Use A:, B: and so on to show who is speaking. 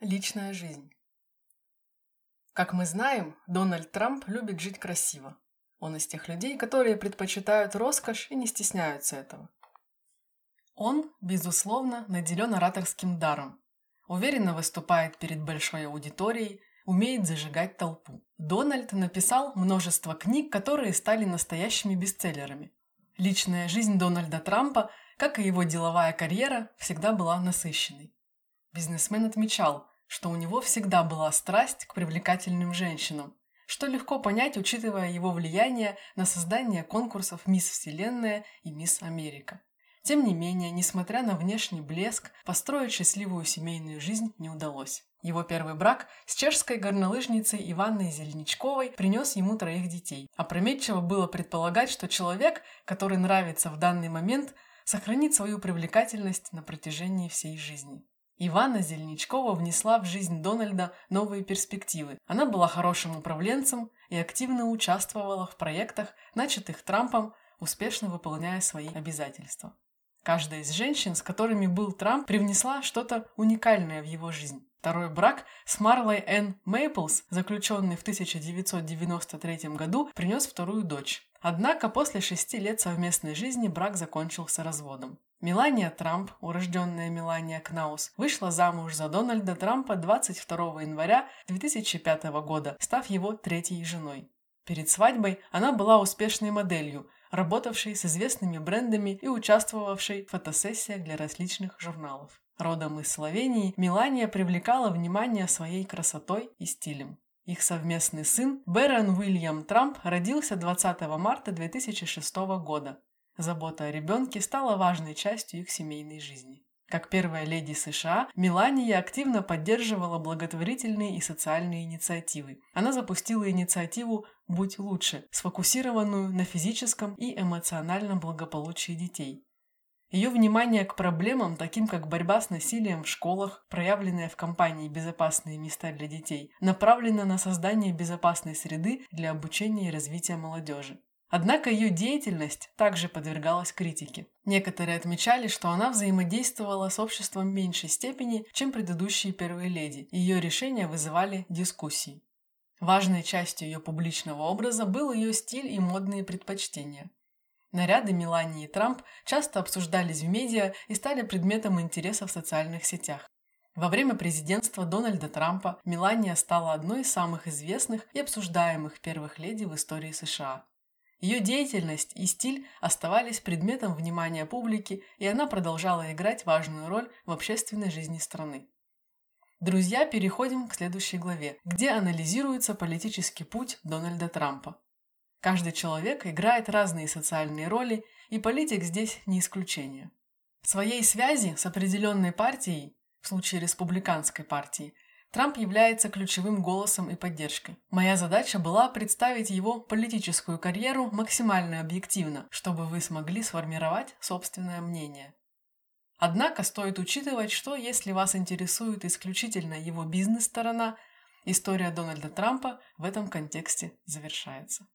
A: Личная жизнь. Как мы знаем, Дональд Трамп любит жить красиво. Он из тех людей, которые предпочитают роскошь и не стесняются этого. Он, безусловно, наделен ораторским даром. Уверенно выступает перед большой аудиторией, умеет зажигать толпу. Дональд написал множество книг, которые стали настоящими бестселлерами. Личная жизнь Дональда Трампа, как и его деловая карьера, всегда была насыщенной. Бизнесмен отмечал, что у него всегда была страсть к привлекательным женщинам, что легко понять, учитывая его влияние на создание конкурсов «Мисс Вселенная» и «Мисс Америка». Тем не менее, несмотря на внешний блеск, построить счастливую семейную жизнь не удалось. Его первый брак с чешской горнолыжницей Иванной Зеленичковой принес ему троих детей. Опрометчиво было предполагать, что человек, который нравится в данный момент, сохранит свою привлекательность на протяжении всей жизни. Ивана Зеленичкова внесла в жизнь Дональда новые перспективы. Она была хорошим управленцем и активно участвовала в проектах, начатых Трампом, успешно выполняя свои обязательства. Каждая из женщин, с которыми был Трамп, привнесла что-то уникальное в его жизнь. Второй брак с Марлой Энн Мейплс, заключенный в 1993 году, принес вторую дочь. Однако после шести лет совместной жизни брак закончился разводом. Мелания Трамп, урожденная Мелания Кнаус, вышла замуж за Дональда Трампа 22 января 2005 года, став его третьей женой. Перед свадьбой она была успешной моделью, работавшей с известными брендами и участвовавшей в фотосессиях для различных журналов. Родом из Словении, Мелания привлекала внимание своей красотой и стилем. Их совместный сын Бэрон Уильям Трамп родился 20 марта 2006 года. Забота о ребенке стала важной частью их семейной жизни. Как первая леди США, Мелания активно поддерживала благотворительные и социальные инициативы. Она запустила инициативу «Будь лучше», сфокусированную на физическом и эмоциональном благополучии детей. Ее внимание к проблемам, таким как борьба с насилием в школах, проявленное в кампании «Безопасные места для детей», направлено на создание безопасной среды для обучения и развития молодежи. Однако ее деятельность также подвергалась критике. Некоторые отмечали, что она взаимодействовала с обществом в меньшей степени, чем предыдущие первые леди. Ее решения вызывали дискуссии. Важной частью ее публичного образа был ее стиль и модные предпочтения. Наряды Мелании и Трамп часто обсуждались в медиа и стали предметом интереса в социальных сетях. Во время президентства Дональда Трампа Мелания стала одной из самых известных и обсуждаемых первых леди в истории США. Ее деятельность и стиль оставались предметом внимания публики, и она продолжала играть важную роль в общественной жизни страны. Друзья, переходим к следующей главе, где анализируется политический путь Дональда Трампа. Каждый человек играет разные социальные роли, и политик здесь не исключение. В своей связи с определенной партией, в случае республиканской партии, Трамп является ключевым голосом и поддержкой. Моя задача была представить его политическую карьеру максимально объективно, чтобы вы смогли сформировать собственное мнение. Однако стоит учитывать, что если вас интересует исключительно его бизнес-сторона, история Дональда Трампа в этом контексте завершается.